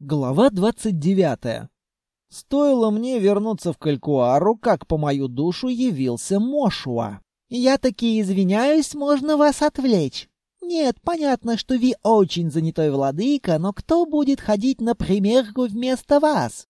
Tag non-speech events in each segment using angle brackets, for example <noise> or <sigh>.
Глава 29. Стоило мне вернуться в Калькуару, как по мою душу явился Мошуа. «Я таки извиняюсь, можно вас отвлечь?» «Нет, понятно, что вы очень занятой владыка, но кто будет ходить на примерку вместо вас?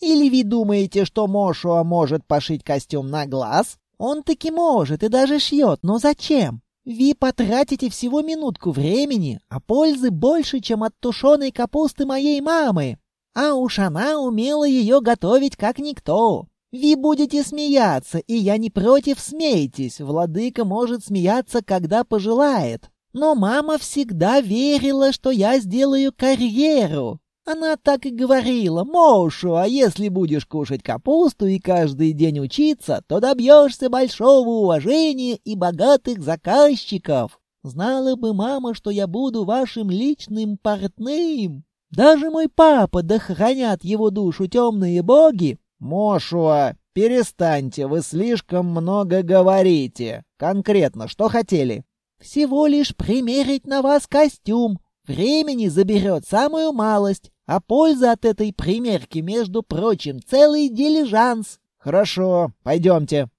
Или вы думаете, что Мошуа может пошить костюм на глаз? Он таки может и даже шьет, но зачем? Вы потратите всего минутку времени, а пользы больше, чем от тушеной капусты моей мамы. А уж она умела ее готовить как никто. Вы будете смеяться, и я не против смейтесь. Владыка может смеяться, когда пожелает. Но мама всегда верила, что я сделаю карьеру. Она так и говорила, Мошу, а если будешь кушать капусту и каждый день учиться, то добьешься большого уважения и богатых заказчиков. Знала бы мама, что я буду вашим личным портным. Даже мой папа, да хранят его душу темные боги. Мошуа, перестаньте, вы слишком много говорите. Конкретно, что хотели? Всего лишь примерить на вас костюм. Времени заберет самую малость. А польза от этой примерки, между прочим, целый дилижанс. Хорошо, пойдемте.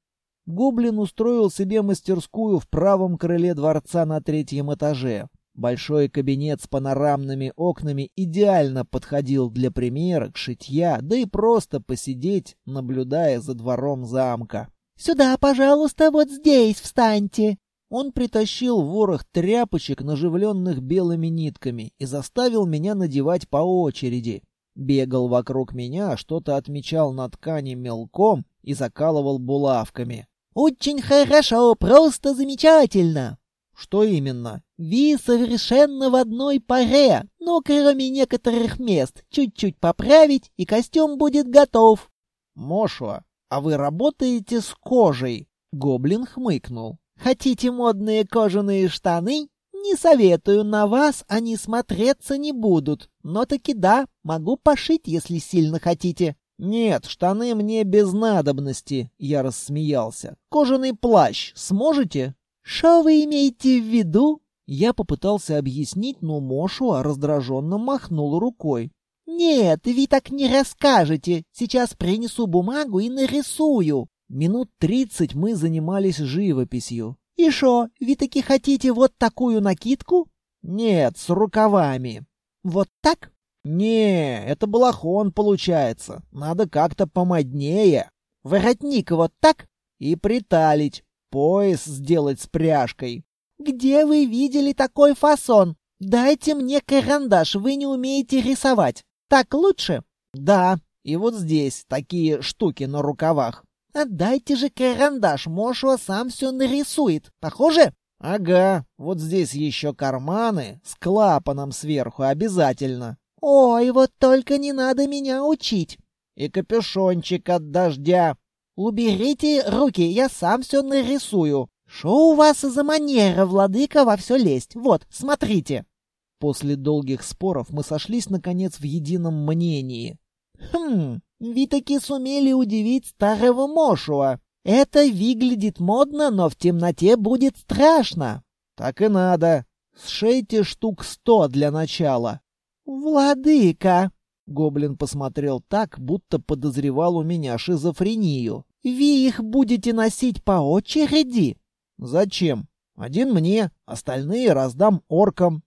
Гоблин устроил себе мастерскую в правом крыле дворца на третьем этаже. Большой кабинет с панорамными окнами идеально подходил для примерок, шитья, да и просто посидеть, наблюдая за двором замка. «Сюда, пожалуйста, вот здесь встаньте!» Он притащил ворох тряпочек, наживленных белыми нитками, и заставил меня надевать по очереди. Бегал вокруг меня, что-то отмечал на ткани мелком и закалывал булавками. «Очень хорошо, просто замечательно!» «Что именно?» «Ви совершенно в одной паре, но кроме некоторых мест чуть-чуть поправить, и костюм будет готов». «Мошуа, а вы работаете с кожей?» Гоблин хмыкнул. Хотите модные кожаные штаны? Не советую, на вас они смотреться не будут. Но таки да, могу пошить, если сильно хотите. Нет, штаны мне без надобности, я рассмеялся. Кожаный плащ сможете? Что вы имеете в виду? Я попытался объяснить, но Мошу раздраженно махнул рукой. «Нет, вы так не расскажете. Сейчас принесу бумагу и нарисую». Минут тридцать мы занимались живописью. «И шо, вы таки хотите вот такую накидку?» «Нет, с рукавами». «Вот так?» «Не, это балахон получается. Надо как-то помоднее. Воротник вот так?» «И приталить. Пояс сделать с пряжкой». «Где вы видели такой фасон? Дайте мне карандаш, вы не умеете рисовать. Так лучше?» «Да, и вот здесь такие штуки на рукавах». Отдайте же карандаш, Мошуа сам все нарисует. Похоже? Ага, вот здесь еще карманы с клапаном сверху обязательно. Ой, вот только не надо меня учить. И капюшончик от дождя. Уберите руки, я сам все нарисую. Что у вас за манера, владыка, во все лезть? Вот, смотрите. После долгих споров мы сошлись, наконец, в едином мнении. Хм, вы таки сумели удивить старого Мошуа. Это выглядит модно, но в темноте будет страшно. Так и надо. Сшейте штук сто для начала. Владыка! Гоблин посмотрел так, будто подозревал у меня шизофрению. Вы их будете носить по очереди? Зачем? Один мне, остальные раздам оркам.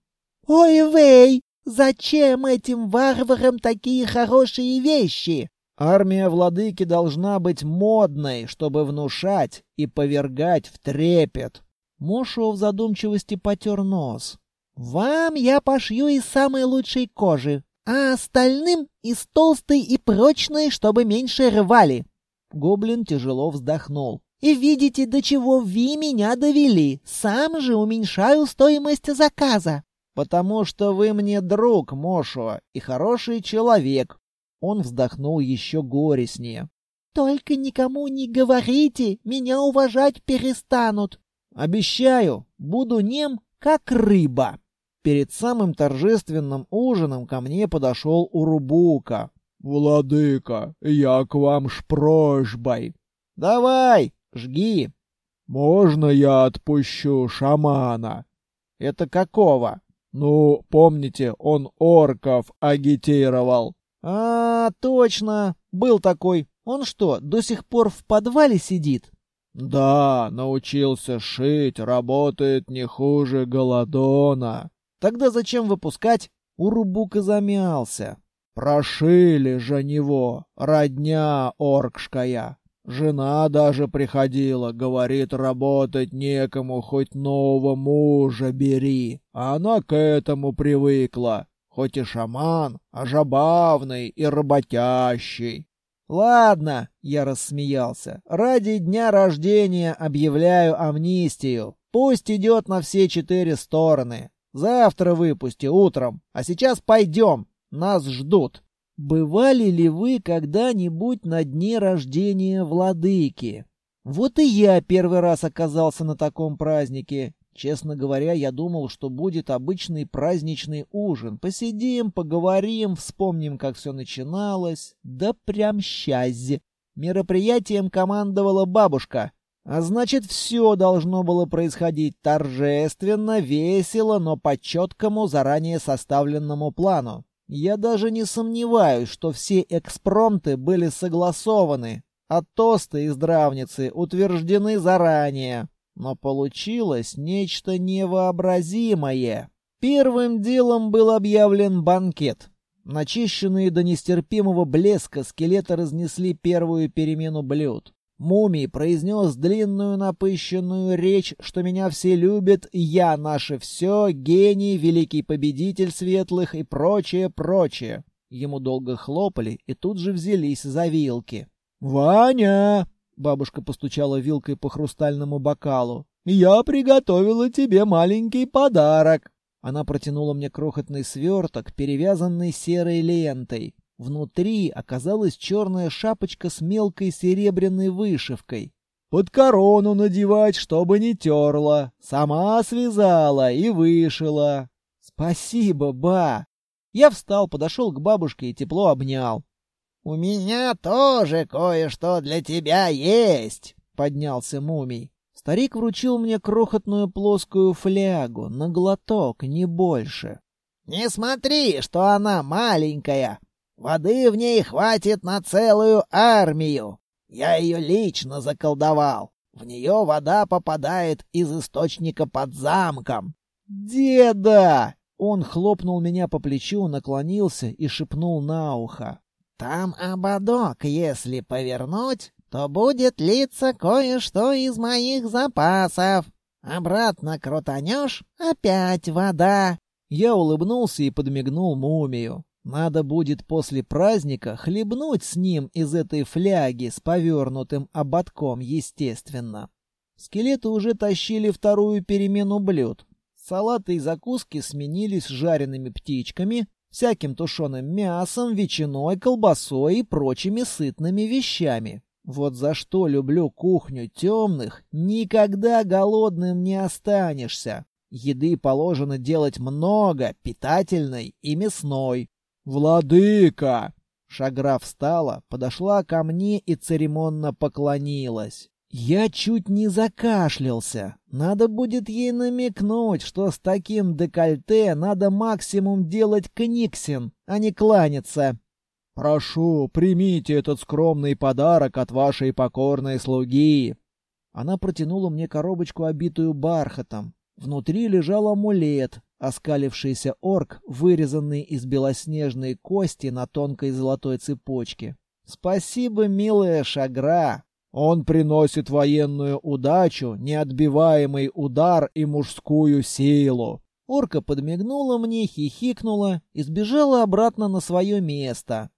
Ой, вей! Зачем этим варварам такие хорошие вещи? Армия владыки должна быть модной, чтобы внушать и повергать в трепет. Мошо в задумчивости потер нос. «Вам я пошью из самой лучшей кожи, а остальным из толстой и прочной, чтобы меньше рвали». Гоблин тяжело вздохнул. «И видите, до чего вы меня довели. Сам же уменьшаю стоимость заказа». «Потому что вы мне друг, Мошо, и хороший человек. Он вздохнул еще горестнее. «Только никому не говорите, меня уважать перестанут». «Обещаю, буду нем, как рыба». Перед самым торжественным ужином ко мне подошел Урубука. «Владыка, я к вам с просьбой». «Давай, жги». «Можно я отпущу шамана?» «Это какого?» Ну, помните, он орков агитировал. А, точно, был такой. Он что, до сих пор в подвале сидит? Да, научился шить, работает не хуже Голодона. Тогда зачем выпускать? Урубука замялся. Прошили же него, родня оркшкая. Жена даже приходила, говорит, работать некому, хоть нового мужа бери. А она к этому привыкла. Хоть и шаман, а жабавный и работящий. Ладно, я рассмеялся. Ради дня рождения объявляю амнистию. Пусть идет на все четыре стороны. Завтра выпусти утром, а сейчас пойдем. Нас ждут. Бывали ли вы когда-нибудь на дне рождения владыки? Вот и я первый раз оказался на таком празднике. Честно говоря, я думал, что будет обычный праздничный ужин. Посидим, поговорим, вспомним, как все начиналось. Да прям счастье. Мероприятием командовала бабушка. А значит, все должно было происходить торжественно, весело, но по четкому, заранее составленному плану. Я даже не сомневаюсь, что все экспромты были согласованы, а тосты из здравницы утверждены заранее. Но получилось нечто невообразимое. Первым делом был объявлен банкет. Начищенные до нестерпимого блеска скелеты разнесли первую перемену блюд. Мумий произнес длинную напыщенную речь, что меня все любят, я наше все, гений, великий победитель светлых и прочее, прочее. Ему долго хлопали и тут же взялись за вилки. «Ваня!» Бабушка постучала вилкой по хрустальному бокалу. «Я приготовила тебе маленький подарок!» Она протянула мне крохотный сверток, перевязанный серой лентой. Внутри оказалась черная шапочка с мелкой серебряной вышивкой. «Под корону надевать, чтобы не терла. Сама связала и вышила». «Спасибо, ба!» Я встал, подошел к бабушке и тепло обнял. «У меня тоже кое-что для тебя есть», — поднялся мумий. Старик вручил мне крохотную плоскую флягу, на глоток, не больше. «Не смотри, что она маленькая. Воды в ней хватит на целую армию. Я ее лично заколдовал. В нее вода попадает из источника под замком». «Деда!» Он хлопнул меня по плечу, наклонился и шепнул на ухо. Там ободок, если повернуть, то будет литься кое-что из моих запасов. Обратно крутанешь — опять вода. Я улыбнулся и подмигнул мумию. Надо будет после праздника хлебнуть с ним из этой фляги с повернутым ободком, естественно. Скелеты уже тащили вторую перемену блюд. Салаты и закуски сменились жареными птичками, всяким тушеным мясом, ветчиной, колбасой и прочими сытными вещами. Вот за что люблю кухню темных, никогда голодным не останешься. Еды положено делать много, питательной и мясной. «Владыка!» Шагра встала, подошла ко мне и церемонно поклонилась. Я чуть не закашлялся. Надо будет ей намекнуть, что с таким декольте надо максимум делать книксин, а не кланяться. «Прошу, примите этот скромный подарок от вашей покорной слуги». Она протянула мне коробочку, обитую бархатом. Внутри лежал амулет, оскалившийся орк, вырезанный из белоснежной кости на тонкой золотой цепочке. «Спасибо, милая Шагра!» Он приносит военную удачу, неотбиваемый удар и мужскую силу. Орка подмигнула мне, хихикнула и сбежала обратно на свое место.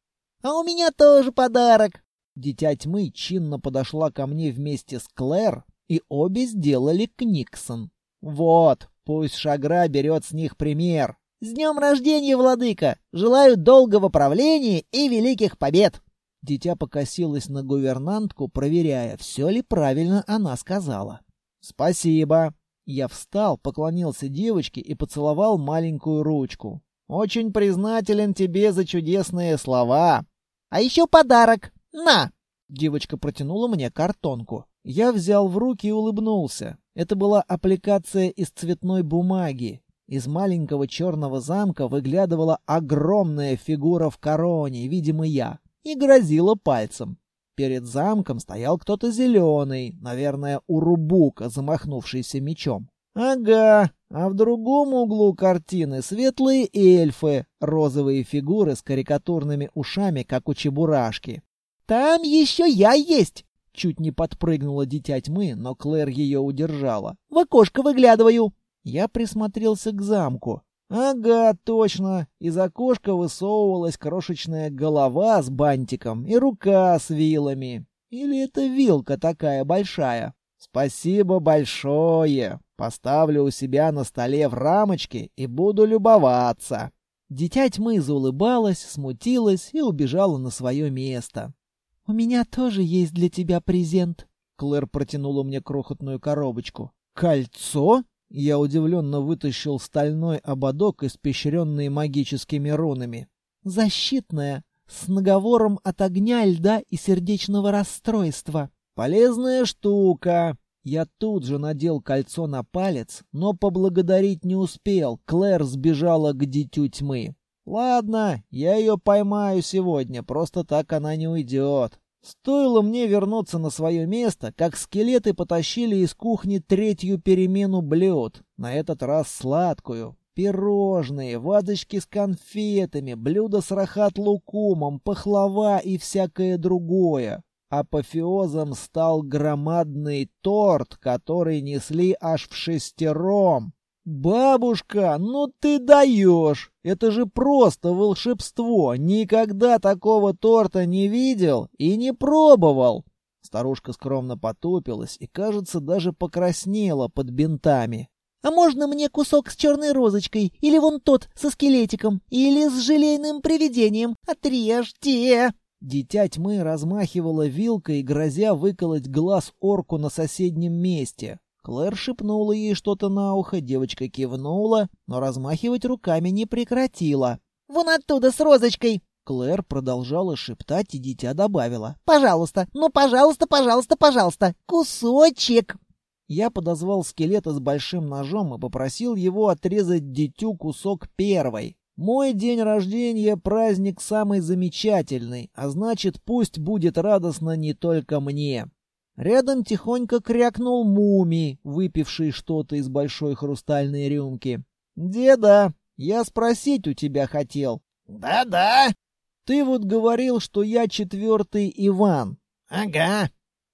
«А у меня тоже подарок!» Дитя тьмы чинно подошла ко мне вместе с Клэр, и обе сделали Книксон. «Вот, пусть Шагра берет с них пример!» «С днем рождения, владыка! Желаю долгого правления и великих побед!» Дитя покосилось на гувернантку, проверяя, все ли правильно она сказала. «Спасибо». Я встал, поклонился девочке и поцеловал маленькую ручку. «Очень признателен тебе за чудесные слова». «А еще подарок! На!» Девочка протянула мне картонку. Я взял в руки и улыбнулся. Это была аппликация из цветной бумаги. Из маленького черного замка выглядывала огромная фигура в короне, видимо, я, и грозила пальцем. Перед замком стоял кто-то зеленый, наверное, урубука, замахнувшийся мечом. Ага, а в другом углу картины светлые эльфы, розовые фигуры с карикатурными ушами, как у чебурашки. «Там еще я есть!» Чуть не подпрыгнула дитя тьмы, но Клэр ее удержала. «В окошко выглядываю!» Я присмотрелся к замку. Ага, точно. Из окошка высовывалась крошечная голова с бантиком и рука с вилами. Или это вилка такая большая? Спасибо большое. Поставлю у себя на столе в рамочке и буду любоваться. Дитя тьмы заулыбалась, смутилась и убежала на свое место. «У меня тоже есть для тебя презент». Клэр протянула мне крохотную коробочку. «Кольцо?» Я удивленно вытащил стальной ободок, испещренный магическими рунами. «Защитная, с наговором от огня, льда и сердечного расстройства». «Полезная штука!» Я тут же надел кольцо на палец, но поблагодарить не успел. Клэр сбежала к дитю тьмы. «Ладно, я ее поймаю сегодня, просто так она не уйдет». Стоило мне вернуться на свое место, как скелеты потащили из кухни третью перемену блюд, на этот раз сладкую. Пирожные, вазочки с конфетами, блюда с рахат-лукумом, пахлава и всякое другое. Апофеозом стал громадный торт, который несли аж в шестером. «Бабушка, ну ты даешь! Это же просто волшебство! Никогда такого торта не видел и не пробовал!» Старушка скромно потупилась и, кажется, даже покраснела под бинтами. «А можно мне кусок с черной розочкой? Или вон тот со скелетиком? Или с желейным привидением? Отрежьте!» Дитя тьмы размахивала вилкой, грозя выколоть глаз орку на соседнем месте. Клэр шепнула ей что-то на ухо, девочка кивнула, но размахивать руками не прекратила. «Вон оттуда с розочкой!» Клэр продолжала шептать, и дитя добавила. «Пожалуйста, ну, пожалуйста, пожалуйста, пожалуйста, кусочек!» Я подозвал скелета с большим ножом и попросил его отрезать дитю кусок первой. Мой день рождения — праздник самый замечательный, а значит, пусть будет радостно не только мне. Рядом тихонько крякнул муми, выпивший что-то из большой хрустальной рюмки. «Деда, я спросить у тебя хотел». «Да-да». «Ты вот говорил, что я четвертый Иван». «Ага».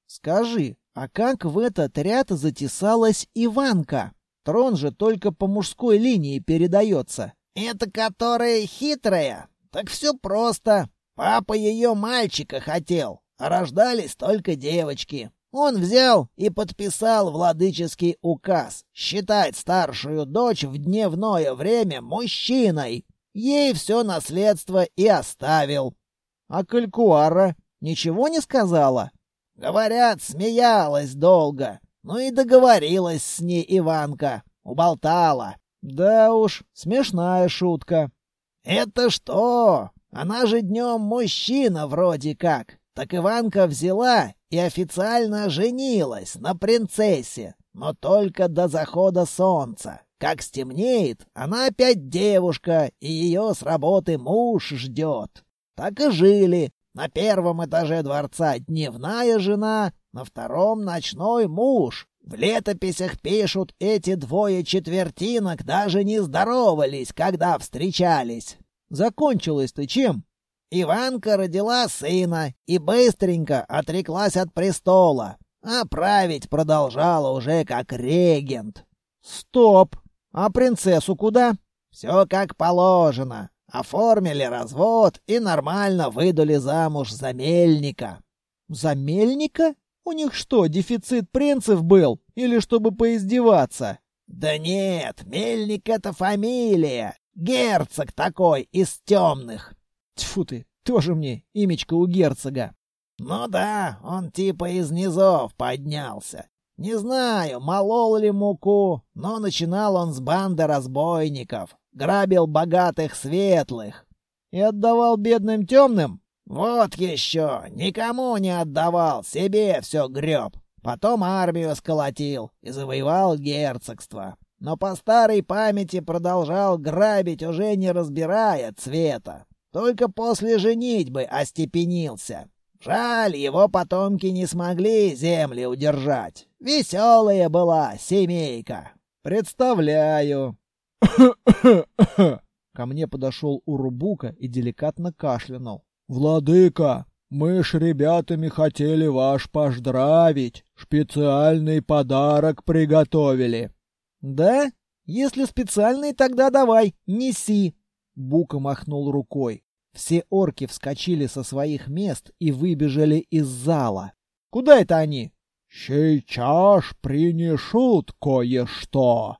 «Скажи, а как в этот ряд затесалась Иванка? Трон же только по мужской линии передается». «Это которая хитрая? Так все просто. Папа ее мальчика хотел рождались только девочки. Он взял и подписал владыческий указ считать старшую дочь в дневное время мужчиной. Ей все наследство и оставил. А Калькуара ничего не сказала? Говорят, смеялась долго. Ну и договорилась с ней Иванка. Уболтала. Да уж, смешная шутка. Это что? Она же днем мужчина вроде как. Так Иванка взяла и официально женилась на принцессе, но только до захода солнца. Как стемнеет, она опять девушка, и ее с работы муж ждет. Так и жили. На первом этаже дворца дневная жена, на втором ночной муж. В летописях пишут, эти двое четвертинок даже не здоровались, когда встречались. Закончилось-то чем? Иванка родила сына и быстренько отреклась от престола, а править продолжала уже как регент. Стоп! А принцессу куда? Все как положено. Оформили развод и нормально выдали замуж за мельника. За мельника? У них что, дефицит принцев был? Или чтобы поиздеваться? Да нет, мельник — это фамилия. Герцог такой из темных. Тьфу ты, тоже мне имечко у герцога. Ну да, он типа из низов поднялся. Не знаю, молол ли муку, но начинал он с банды разбойников. Грабил богатых светлых. И отдавал бедным темным? Вот еще, никому не отдавал, себе все греб. Потом армию сколотил и завоевал герцогство. но по старой памяти продолжал грабить, уже не разбирая цвета. Только после женитьбы остепенился. Жаль, его потомки не смогли земли удержать. Веселая была семейка. Представляю. <coughs> Ко мне подошел Урубука и деликатно кашлянул. «Владыка, мы ж ребятами хотели ваш поздравить. Специальный подарок приготовили». «Да? Если специальный, тогда давай, неси!» Бука махнул рукой. Все орки вскочили со своих мест и выбежали из зала. «Куда это они?» «Сейчас принесут кое-что!»